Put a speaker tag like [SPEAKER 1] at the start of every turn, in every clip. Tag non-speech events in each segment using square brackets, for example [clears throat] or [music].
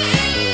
[SPEAKER 1] Bye.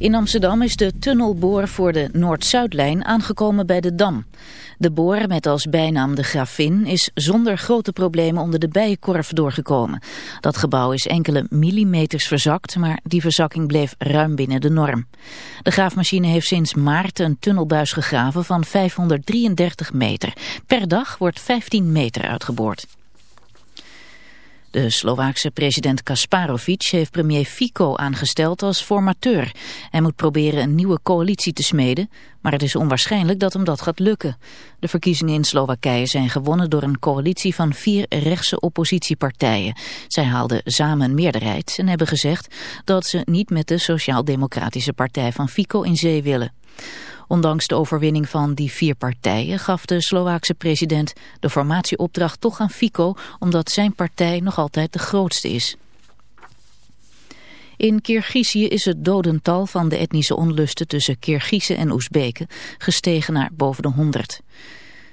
[SPEAKER 2] In Amsterdam is de tunnelboor voor de Noord-Zuidlijn aangekomen bij de Dam. De boor met als bijnaam de Grafin is zonder grote problemen onder de bijenkorf doorgekomen. Dat gebouw is enkele millimeters verzakt, maar die verzakking bleef ruim binnen de norm. De graafmachine heeft sinds maart een tunnelbuis gegraven van 533 meter. Per dag wordt 15 meter uitgeboord. De Slovaakse president Kasparovic heeft premier Fico aangesteld als formateur. Hij moet proberen een nieuwe coalitie te smeden, maar het is onwaarschijnlijk dat hem dat gaat lukken. De verkiezingen in Slowakije zijn gewonnen door een coalitie van vier rechtse oppositiepartijen. Zij haalden samen een meerderheid en hebben gezegd dat ze niet met de Sociaal-Democratische Partij van Fico in zee willen. Ondanks de overwinning van die vier partijen gaf de Slovaakse president de formatieopdracht toch aan Fico, omdat zijn partij nog altijd de grootste is. In Kirgizië is het dodental van de etnische onlusten tussen Kirgizen en Oezbeken gestegen naar boven de 100.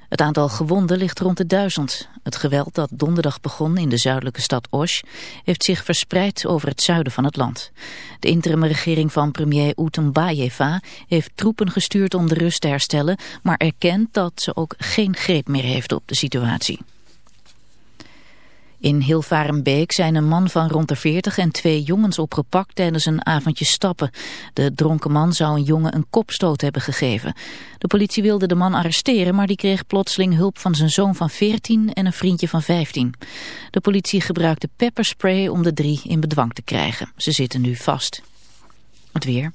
[SPEAKER 2] Het aantal gewonden ligt rond de duizend. Het geweld dat donderdag begon in de zuidelijke stad Osh heeft zich verspreid over het zuiden van het land. De interimregering van premier Utumbayeva heeft troepen gestuurd om de rust te herstellen, maar erkent dat ze ook geen greep meer heeft op de situatie. In Hilvarenbeek zijn een man van rond de 40 en twee jongens opgepakt tijdens een avondje stappen. De dronken man zou een jongen een kopstoot hebben gegeven. De politie wilde de man arresteren, maar die kreeg plotseling hulp van zijn zoon van 14 en een vriendje van 15. De politie gebruikte pepperspray om de drie in bedwang te krijgen. Ze zitten nu vast. Weer.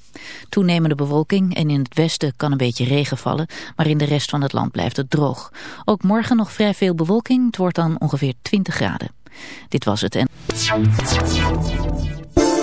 [SPEAKER 2] Toenemende bewolking en in het westen kan een beetje regen vallen, maar in de rest van het land blijft het droog. Ook morgen nog vrij veel bewolking, het wordt dan ongeveer 20 graden. Dit was het en...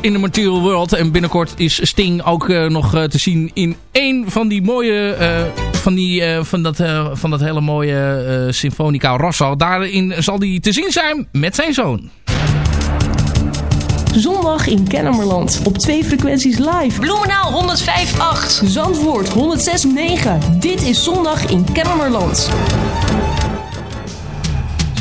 [SPEAKER 3] In the Material World.
[SPEAKER 4] En binnenkort is Sting ook eh, nog eh, te zien in één van die mooie... eh, van, die, eh, van, dat, eh, van dat hele mooie eh Symfonica Rosso. Daarin zal hij te zien zijn met zijn zoon.
[SPEAKER 5] Zondag in Kennemerland. Op twee frequenties live.
[SPEAKER 6] Bloemenaal 105.8.
[SPEAKER 5] Zandvoort 106.9. Dit is zondag in Kennemerland.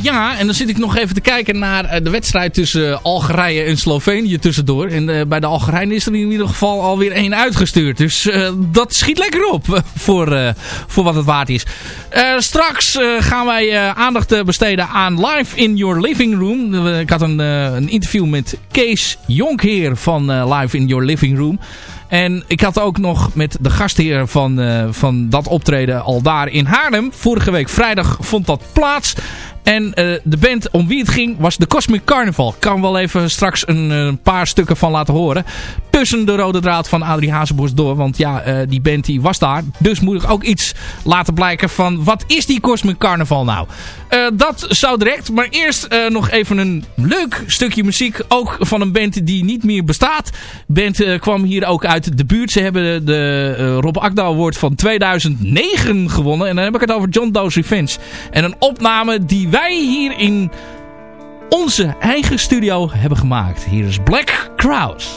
[SPEAKER 4] Ja, en dan zit ik nog even te kijken naar eh, de wedstrijd tussen eh, Algerije en Slovenië tussendoor. En eh, bij de Algerijnen is er in ieder geval alweer één uitgestuurd. Dus dat schiet lekker op voor, voor wat het waard is. Straks gaan wij aandacht besteden aan Live in Your Living Room. Ik had een, een interview met Kees Jonkheer van Live in Your Living Room. En ik had ook nog met de gastheer van, van dat optreden al daar in Haarlem. Vorige week vrijdag vond dat plaats. En eh, de band om wie het ging was de Cosmic Carnival. Kan wel even straks een, eh, paar stukken van laten horen. Tussen de rode draad van Adrie Hazenbos door. Want ja, eh, die band die was daar. Dus moet ik ook iets laten blijken van wat is die Cosmic Carnival nou? Dat zou direct. Maar eerst nog even een leuk stukje muziek. Ook van een band die niet meer bestaat. Band kwam hier ook uit de buurt. Ze hebben de Rob Akda Award van 2009 gewonnen. En dan heb ik het over John Doe's Revenge. En een opname die hier in onze eigen studio hebben gemaakt. Hier is Black Crowes.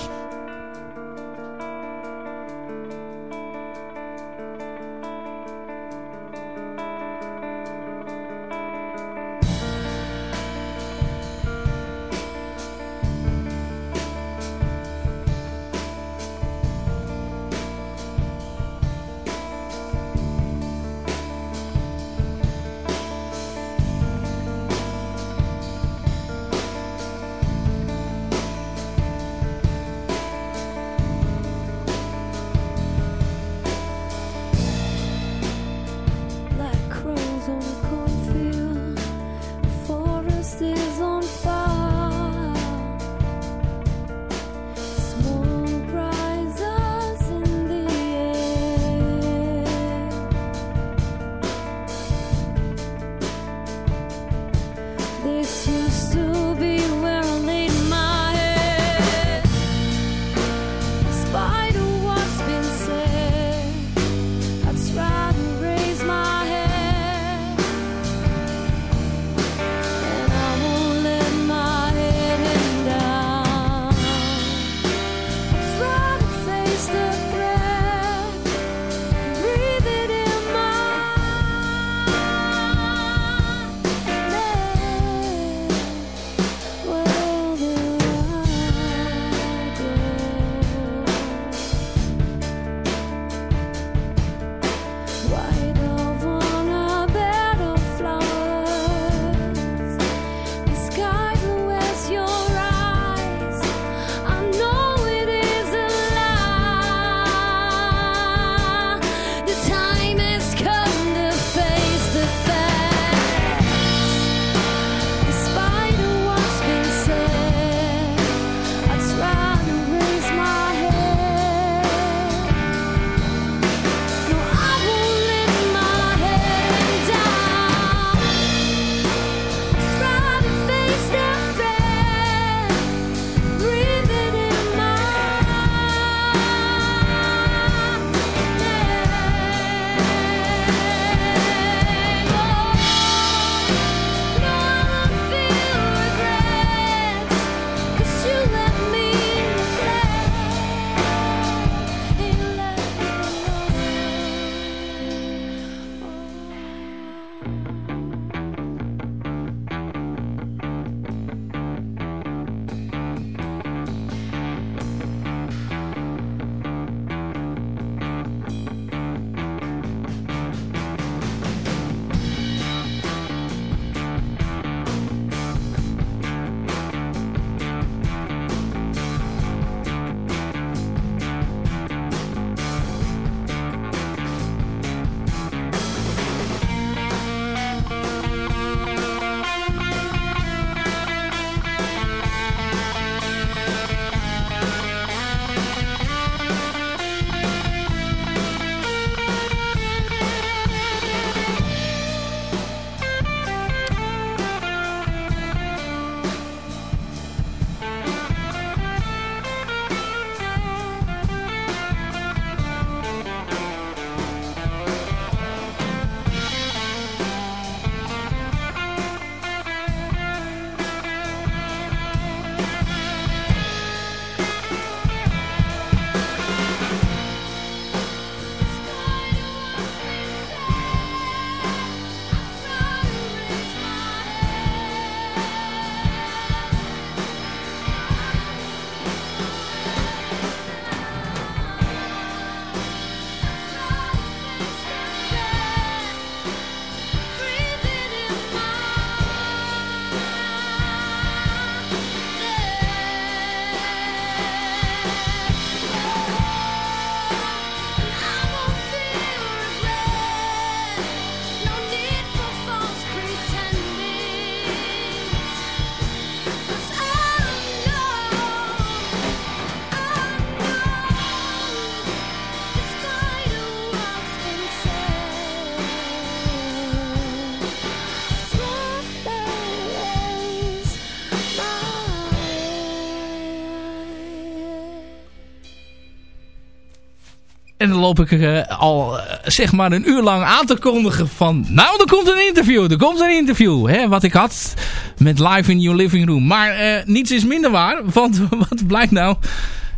[SPEAKER 4] Dan loop ik eh, al eh, zeg maar een uur lang aan te kondigen van... Nou, er komt een interview, er komt een interview. Hè, wat ik had met Live in Your Living Room. Maar eh, niets is minder waar, [laughs] want wat blijkt nou...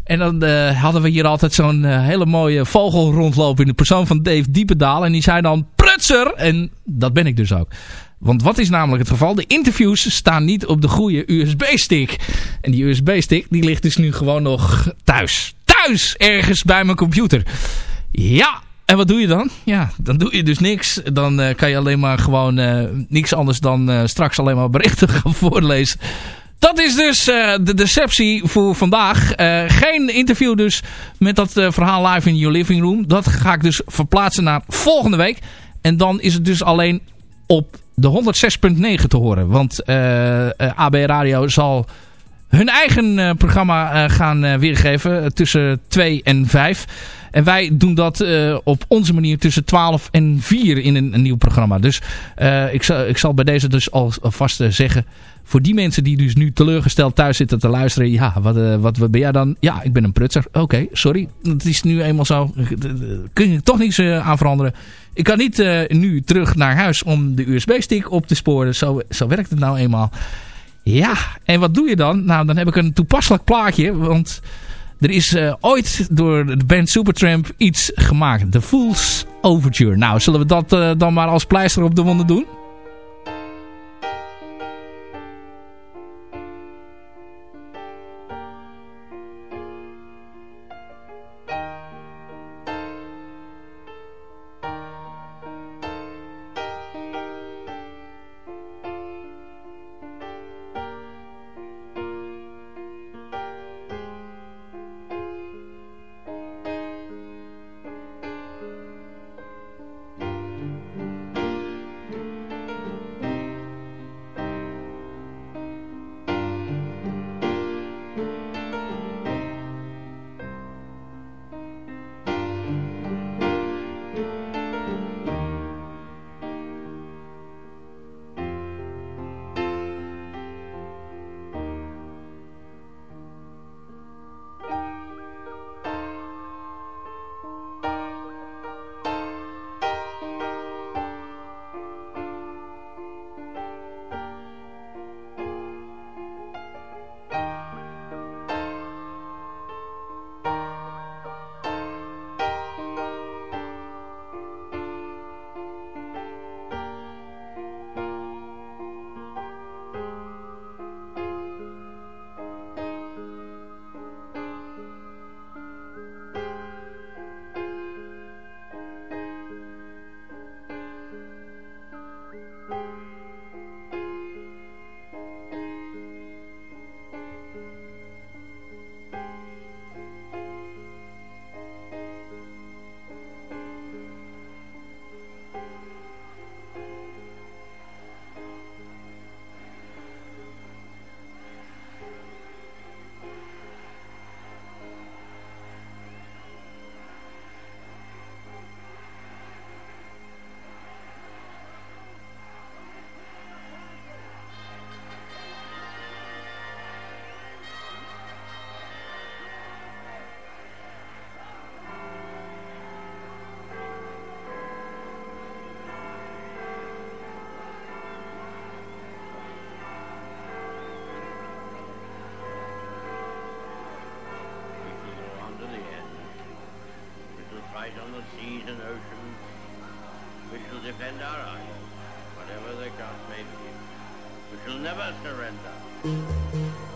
[SPEAKER 4] En dan hadden we hier altijd zo'n hele mooie vogel rondlopen in de persoon van Dave Diependaal. En die zei dan prutser. En dat ben ik dus ook. Want wat is namelijk het geval? De interviews staan niet op de goede USB-stick. En die USB-stick die ligt dus nu gewoon nog thuis. Thuis! Ergens bij mijn computer. Ja, en wat doe je dan? Ja, dan doe je dus niks. Dan eh, kan je alleen maar gewoon eh, niks anders dan eh, straks alleen maar berichten [laughs] gaan voorlezen. Dat is dus de deceptie voor vandaag. Geen interview dus met dat verhaal live in your living room. Dat ga ik dus verplaatsen naar volgende week. En dan is het dus alleen op de 106.9 te horen. Want eh, eh, AB Radio zal hun eigen eh, programma gaan weergeven tussen 2 en 5. En wij doen dat op onze manier tussen 12 en 4 in een, nieuw programma. Dus ik, zal, ik zal bij deze dus al- alvast zeggen... Voor die mensen die dus nu teleurgesteld thuis zitten te luisteren... Ja, wat, wat, wat ben jij dan? Ja, ik ben een prutser. Oké, sorry. Het is nu eenmaal zo. Kun je toch niets aan veranderen. Ik kan niet eh, nu terug naar huis om de USB-stick op te sporen. Zo, zo werkt het nou eenmaal. Ja, en wat doe je dan? Nou, dan heb ik een toepasselijk plaatje. Want er is eh, ooit door de band Supertramp iets gemaakt. The Fool's Overture. Nou, zullen we dat eh, dan maar als pleister op de wonden doen?
[SPEAKER 7] The seas and oceans. We shall defend our island, whatever the cost may be. We shall never surrender.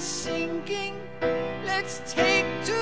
[SPEAKER 8] Sinking. Let's take to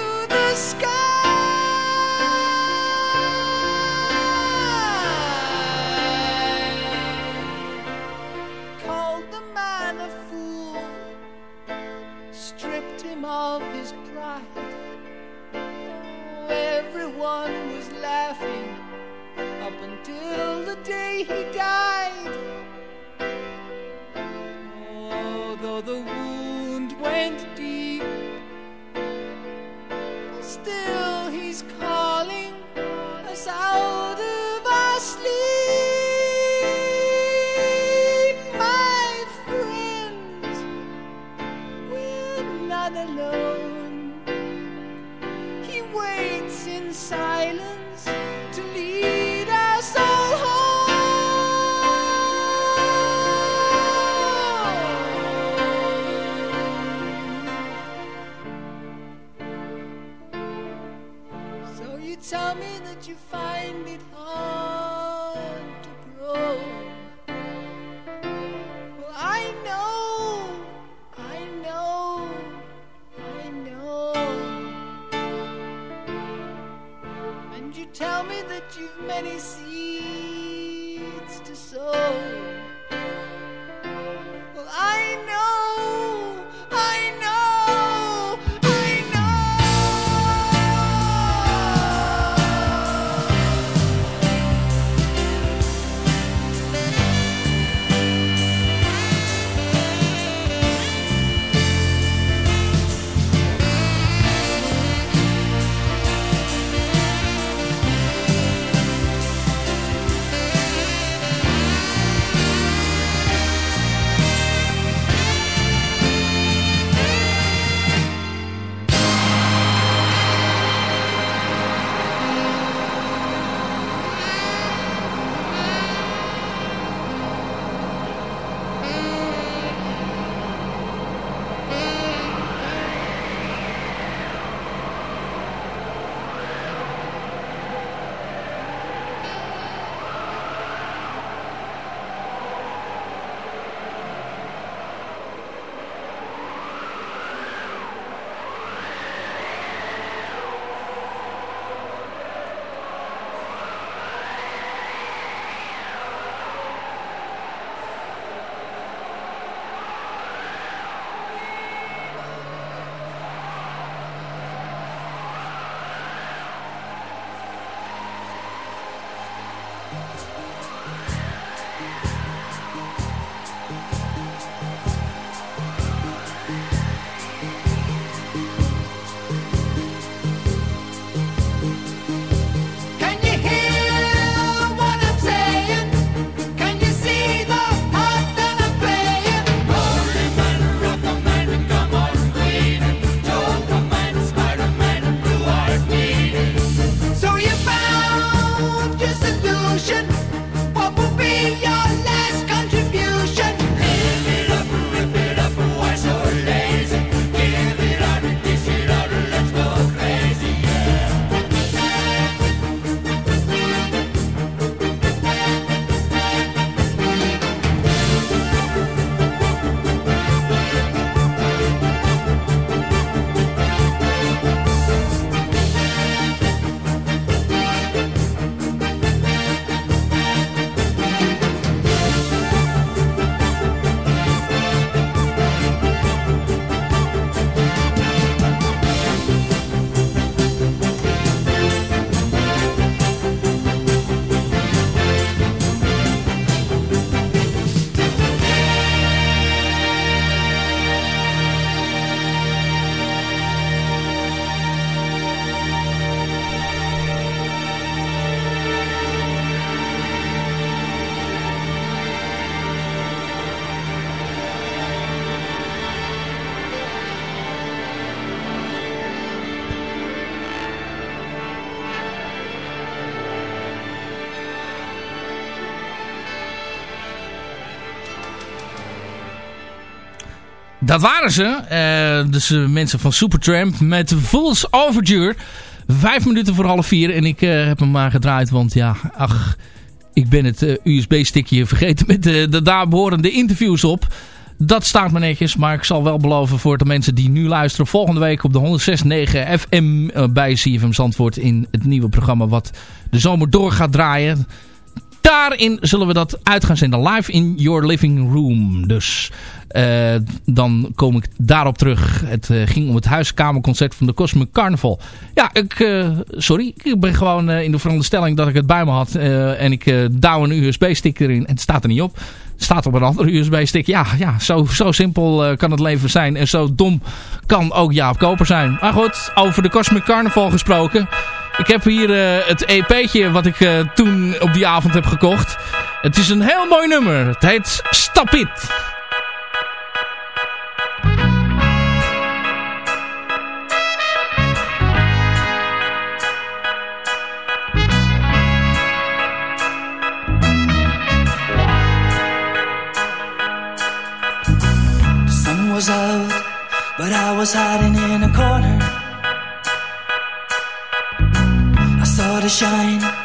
[SPEAKER 4] dat waren ze. Eh, dus uh, mensen van Supertramp met Fool's Overdure. Vijf minuten voor half vier. En ik uh, heb hem maar gedraaid. Want ja, ach, ik ben het USB-stickje vergeten met de, de daar behorende interviews op. Dat staat me netjes. Maar ik zal wel beloven voor de mensen die nu luisteren. Volgende week op de 106.9 FM bij CFM Zandvoort. In het nieuwe programma wat de zomer door gaat draaien. Daarin zullen we dat uit gaan zenden. Live in your living room. Dus uh, dan kom ik daarop terug. Het uh, ging om het huiskamerconcert van de Cosmic Carnival. Ja, ik, uh, sorry. Ik ben gewoon in de veronderstelling dat ik het bij me had. en ik douw een USB-stick erin. En het staat er niet op. Staat op een andere [laughs] USB-stick. Ja, ja zo, zo simpel kan het leven zijn. En zo dom kan ook Jaap Koper zijn. Maar goed, over de Cosmic Carnival gesproken. Ik heb hier uh, het EP'tje wat ik uh, toen op die avond heb gekocht. Het is een heel mooi nummer. Het heet Stap It.
[SPEAKER 9] Was out, but I was hiding in shine.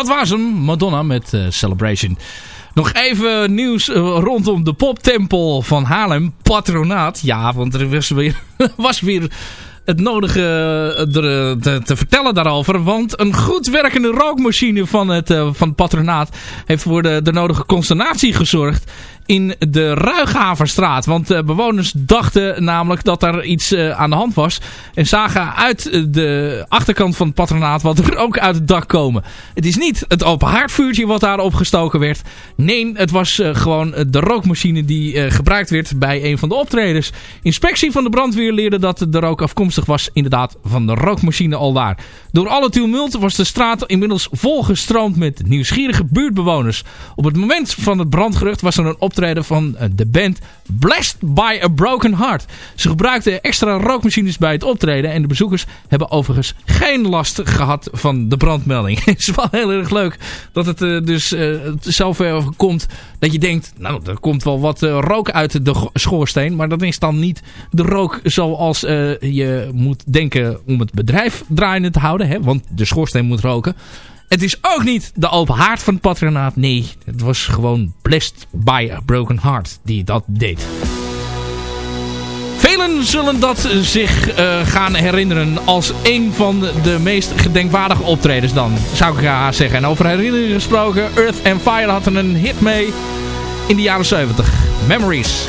[SPEAKER 4] Dat was hem, Madonna met eh, Celebration. Nog even nieuws eh, rondom de poptempel van Haarlem, Patronaat. Ja, want er was weer, [laughs] was weer het nodige eh, eh, te, te vertellen daarover. Want een goed werkende rookmachine van het, eh, van het patronaat heeft voor de, de nodige consternatie gezorgd in de Ruighaverstraat. Want bewoners dachten namelijk dat er iets aan de hand was. En zagen uit de achterkant van het patronaat wat er ook uit het dak komen. Het is niet het open haardvuurtje wat daar opgestoken werd. Nee, het was gewoon de rookmachine die gebruikt werd bij een van de optredens. Inspectie van de brandweer leerde dat de rook afkomstig was inderdaad van de rookmachine al daar. Door alle tumult was de straat inmiddels volgestroomd met nieuwsgierige buurtbewoners. Op het moment van het brandgerucht was er een optreden van eh, de band Blessed by a Broken Heart. Ze gebruikten extra rookmachines bij het optreden en de bezoekers hebben overigens geen last gehad van de brandmelding. [laughs] Het is wel heel erg leuk dat het eh, dus eh, zover komt dat je denkt, nou er komt wel wat eh, rook uit de schoorsteen, maar dat is dan niet de rook zoals eh, je moet denken om het bedrijf draaiende te houden, hè? want de schoorsteen moet roken. Het is ook niet de open haard van het patronaat. Nee, het was gewoon Blessed by a Broken Heart die dat deed. Velen zullen dat zich eh, gaan herinneren als een van de meest gedenkwaardige optredens dan, zou ik ja zeggen. En over herinneringen gesproken, Earth and Fire had er een hit mee in de jaren 70. Memories.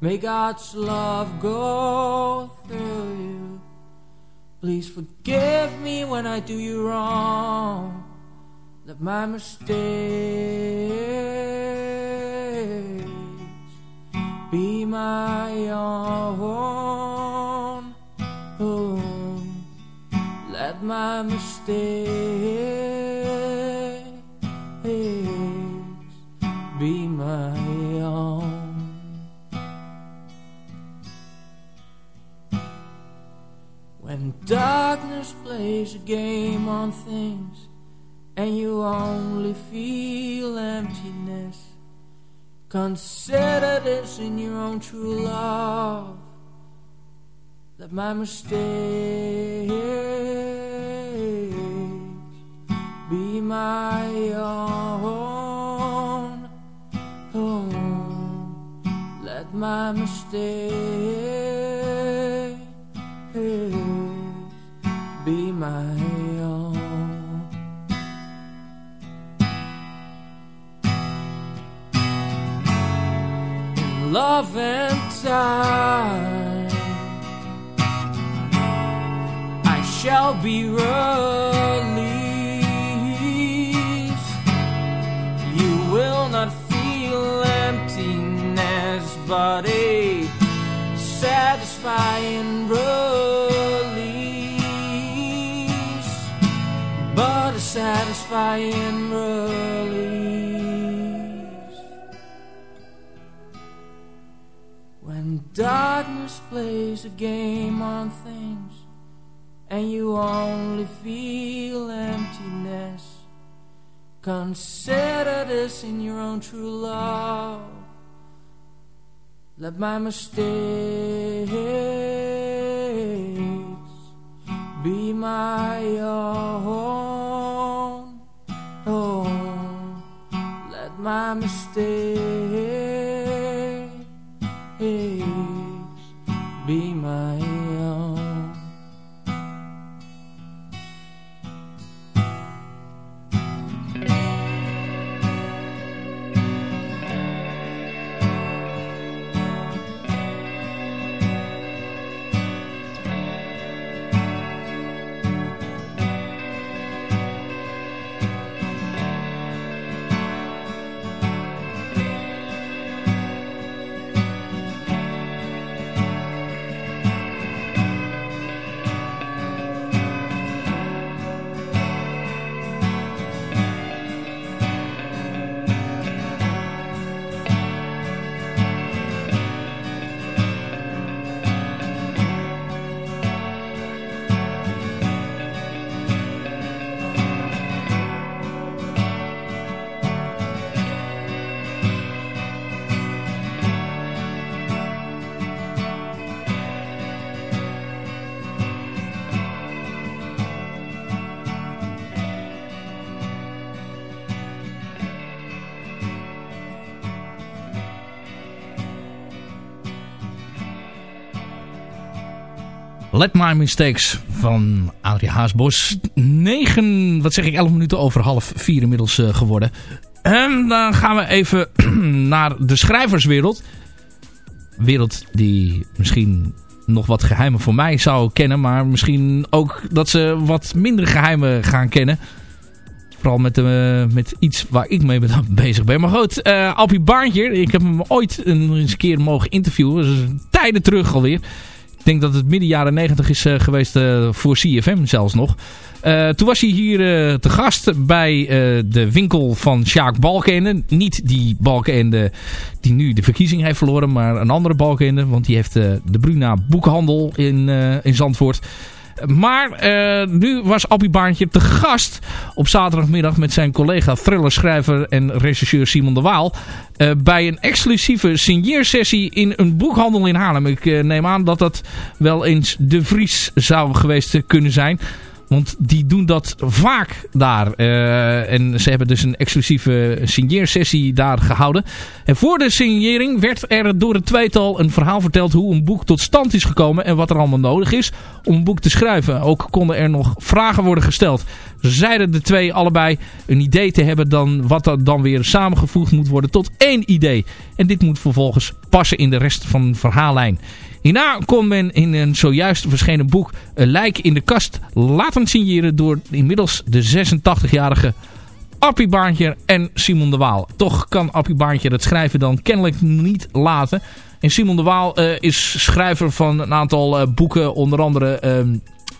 [SPEAKER 10] May God's love go through you. Please forgive me when I do you wrong. Let my mistakes be my own. Oh, let my mistakes darkness plays a game on things and you only feel emptiness, consider this in your own true love. Let my mistakes be my own. Oh, let my mistakes love and time, I shall be released. You will not feel emptiness, but a satisfying release. But a satisfying release. Darkness plays a game on things and you only feel emptiness, consider this in your own true love. Let my mistakes be my own. Oh, let my mistakes
[SPEAKER 4] Let My Mistakes van Adrie Haasbos. 9, wat zeg ik, 11 minuten over half 4 inmiddels eh, geworden. En dan gaan we even [clears throat] naar de schrijverswereld. Wereld die misschien nog wat geheimen voor mij zou kennen. Maar misschien ook dat ze wat minder geheimen gaan kennen. Vooral met, eh, met iets waar ik mee [laughs] bezig ben. Maar goed, eh Alpie Baantje. Ik heb hem ooit een, eens een keer mogen interviewen. Is tijden terug alweer. Ik denk dat het midden jaren 90 is eh, geweest eh, voor CFM zelfs nog. Eh, toen was hij hier te gast bij de winkel van Sjaak Balkenende. Niet die Balkenende die nu de verkiezing heeft verloren, maar een andere Balkenende. Want die heeft de Bruna Boekhandel in, in Zandvoort. Maar eh, nu was Appie Baantje te gast op zaterdagmiddag met zijn collega thrillerschrijver en regisseur Simon de Waal. eh, bij een exclusieve signeersessie in een boekhandel in Haarlem. Ik eh, neem aan dat dat wel eens de Vries zou geweest kunnen zijn. Want die doen dat vaak daar. Eh, en ze hebben dus een exclusieve signeersessie daar gehouden. En voor de signering werd er door het tweetal een verhaal verteld hoe een boek tot stand is gekomen. En wat er allemaal nodig is om een boek te schrijven. Ook konden er nog vragen worden gesteld. Zeiden de twee allebei een idee te hebben dan wat er dan weer samengevoegd moet worden tot één idee. En dit moet vervolgens passen in de rest van de verhaallijn. Hierna kon men in een zojuist verschenen boek een lijk in de kast laten signeren door inmiddels de 86-jarige Appie Baantje en Simon de Waal. Toch kan Appie Baantje het schrijven dan kennelijk niet laten. En Simon de Waal eh, is schrijver van een aantal eh, boeken, onder andere ehm,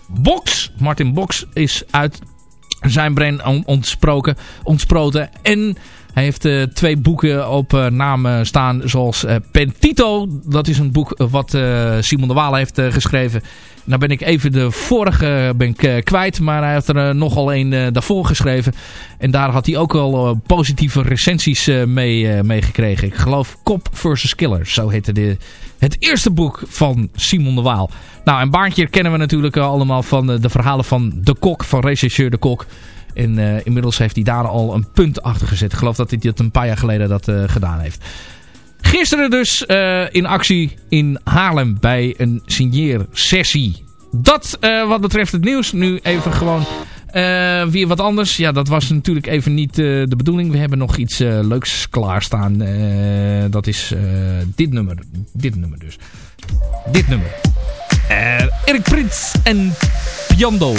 [SPEAKER 4] Box. Martin Box is uit zijn brein on- ontsproken, ontsproten. En hij heeft eh, twee boeken op eh, naam eh, staan, zoals Pentito. Dat is een boek wat Simon de Waal heeft geschreven. Nou ben ik even de vorige ben kwijt, maar hij heeft er nogal een daarvoor geschreven. En daar had hij ook eh, positieve recensies mee, mee gekregen. Ik geloof Cop vs. Killer, zo heette de, het eerste boek van Simon de Waal. Nou, en Baantje kennen we natuurlijk allemaal van de verhalen van De Kok, van regisseur De Kok. En eh, inmiddels heeft hij daar al een punt achter gezet. Ik geloof dat hij dat een paar jaar geleden dat eh, gedaan heeft. Gisteren dus eh, in actie in Haarlem bij een signeersessie. Dat wat betreft het nieuws. Nu even gewoon weer wat anders. Ja, dat was natuurlijk even niet de bedoeling. We hebben nog iets leuks klaarstaan. Dat is dit nummer. Dit nummer dus. Dit nummer. Erik Prins en Piando.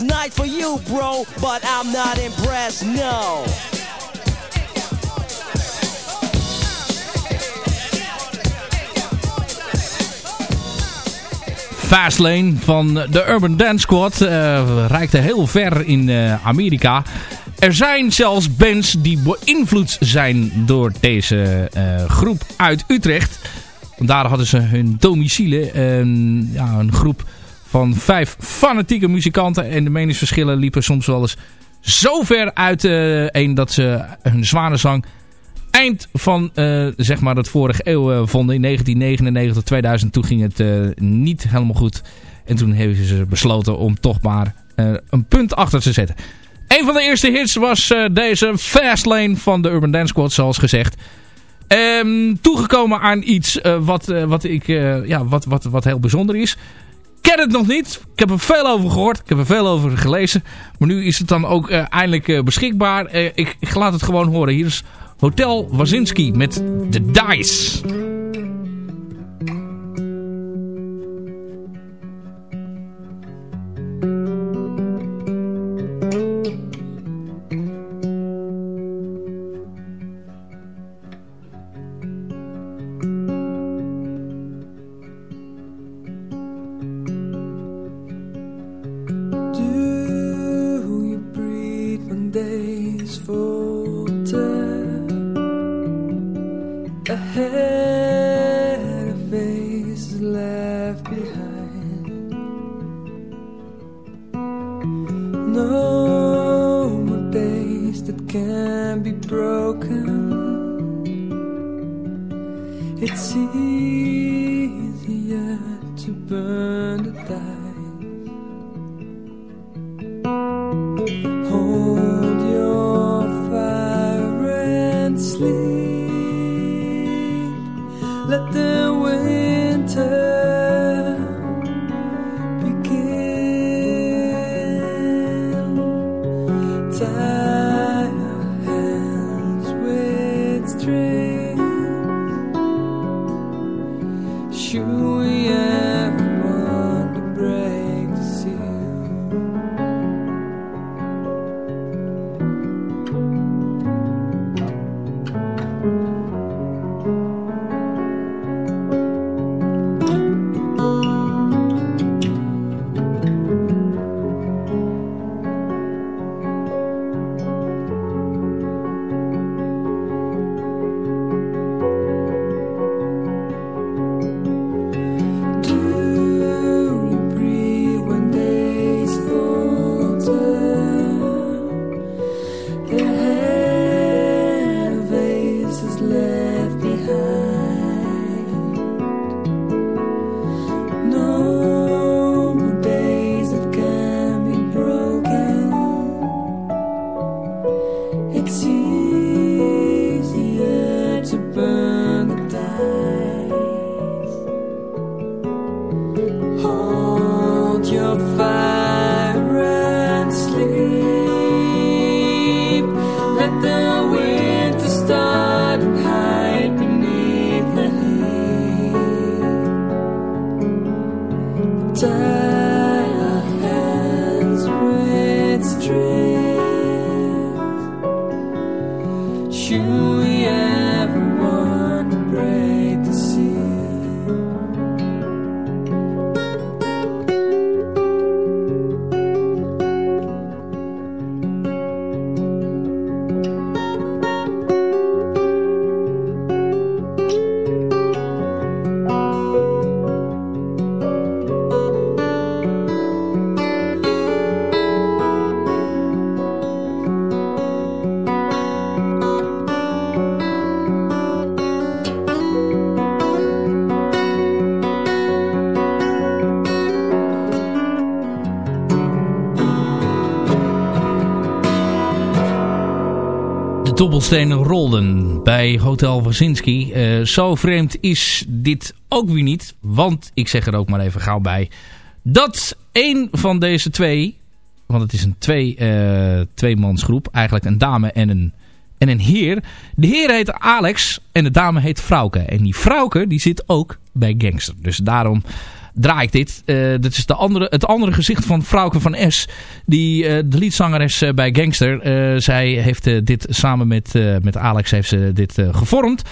[SPEAKER 3] Night for
[SPEAKER 11] you, bro, but I'm not impressed, no.
[SPEAKER 4] Fastlane van de Urban Dance Squad uh, reikte heel ver in eh, Amerika. Er zijn zelfs bands die beïnvloed zijn door deze eh, groep uit Utrecht. Daar hadden ze hun domicile, ehm, ja, een groep van vijf fanatieke muzikanten. En de meningsverschillen liepen soms wel eens zo ver uit eh, een dat ze hun zware zwanenzang eind van eh, zeg maar het vorige eeuw eh, vonden. In 1999, 2000, toen ging het niet helemaal goed. En toen hebben ze besloten om toch maar een punt achter te zetten. Een van de eerste hits was deze Fastlane van de Urban Dance Squad, zoals gezegd. Ehm, toegekomen aan iets wat, wat, ik, ja, wat, wat, wat heel bijzonder is ken het nog niet. Ik heb er veel over gehoord. Ik heb er veel over gelezen. Maar nu is het dan ook eh, eindelijk eh, beschikbaar. Eh, ik, ik laat het gewoon horen. Hier is Hotel Wazinski met de DICE. Dobbelstenen rolden bij Hotel Wazinski. Eh, zo vreemd is dit ook weer niet. Want, ik zeg er ook maar even gauw bij... dat één van deze twee... want het is een twee, eh, tweemansgroep... eigenlijk een dame en een, en een heer. De heer heet Alex en de dame heet Frauke. En die Frauke die zit ook bij Gangster. Dus daarom draai ik dit. Dit is de andere, het andere gezicht van Frauke van S. Die, eh, de liedzangeres eh, bij Gangster. Zij heeft dit samen met, met Alex heeft ze dit gevormd.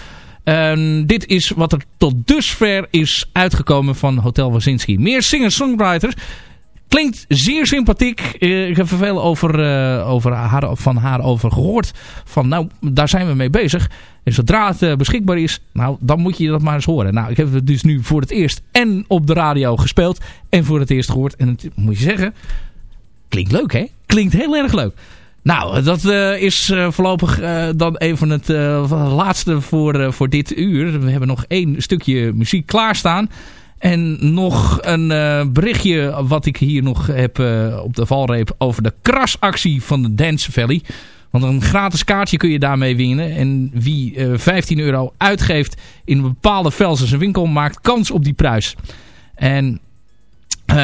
[SPEAKER 4] En dit is wat er tot dusver is uitgekomen van Hotel Wazinski. Meer singer-songwriters. Klinkt zeer sympathiek. Eh, ik heb er veel over, eh, over haar, van haar over gehoord. Van nou, daar zijn we mee bezig. En zodra het eh, beschikbaar is, nou, dan moet je dat maar eens horen. Nou, ik heb het dus nu voor het eerst en op de radio gespeeld. En voor het eerst gehoord. En het, moet je zeggen, klinkt leuk hè? Klinkt heel erg leuk. Nou, dat is voorlopig dan even het laatste voor, voor dit uur. We hebben nog één stukje muziek klaarstaan. En nog een eh, berichtje wat ik hier nog heb eh, op de valreep over de krasactie van de Dance Valley. Want een gratis kaartje kun je daarmee winnen. En wie eh 15 euro uitgeeft in een bepaalde Velsense winkel maakt kans op die prijs. En eh,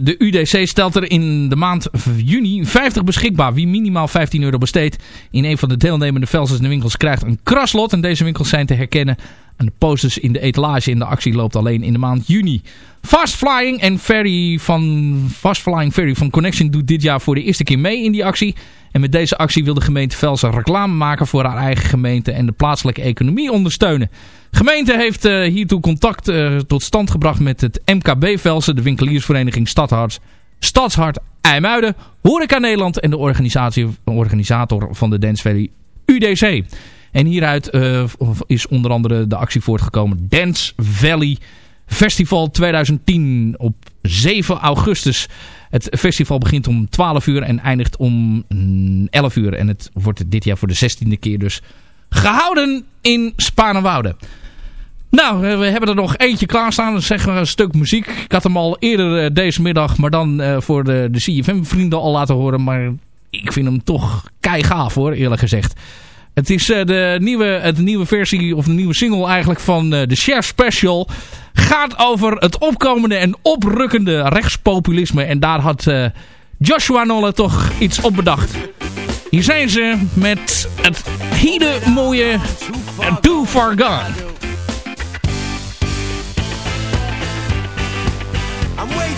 [SPEAKER 4] de UDC stelt er in de maand juni 50 beschikbaar. Wie minimaal 15 euro besteedt in een van de deelnemende Velsense winkels krijgt een kraslot. En deze winkels zijn te herkennen aan de posters in de etalage. In de actie loopt alleen in de maand juni. Fast Flying en Ferry van Fast Flying Ferry van Connection doet dit jaar voor de eerste keer mee in die actie. En met deze actie wil de gemeente Velsen reclame maken voor haar eigen gemeente en de plaatselijke economie ondersteunen. De gemeente heeft eh, hiertoe contact eh, tot stand gebracht met het MKB Velsen, de winkeliersvereniging Stadhart, Stadshart IJmuiden, Horeca Nederland en de organisator van de Dance Valley UDC. En hieruit eh, is onder andere de actie voortgekomen Dance Valley Festival 2010 op 7 augustus. Het festival begint om 12 uur en eindigt om mm, 11 uur. En het wordt dit jaar voor de 16e keer dus gehouden in Spanenwoude. Nou, eh, we hebben er nog eentje klaarstaan. Dat is zeg maar een stuk muziek. Ik had hem al eerder eh, deze middag, maar dan voor de, de CFM-vrienden al laten horen. Maar ik vind hem toch keigaaf hoor, eerlijk gezegd. Het is eh, de nieuwe, het nieuwe versie, of de nieuwe single eigenlijk van eh, de Share Special. Gaat over het opkomende en oprukkende rechtspopulisme. En daar had eh, Joshua Nolle toch iets op bedacht. Hier zijn ze met het hele mooie Too Far Gone.
[SPEAKER 3] I'm way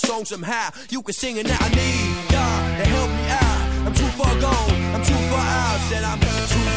[SPEAKER 3] song somehow. You can sing it now. I need y'all to help me out. I'm too far gone. I'm too far out. Said I'm too far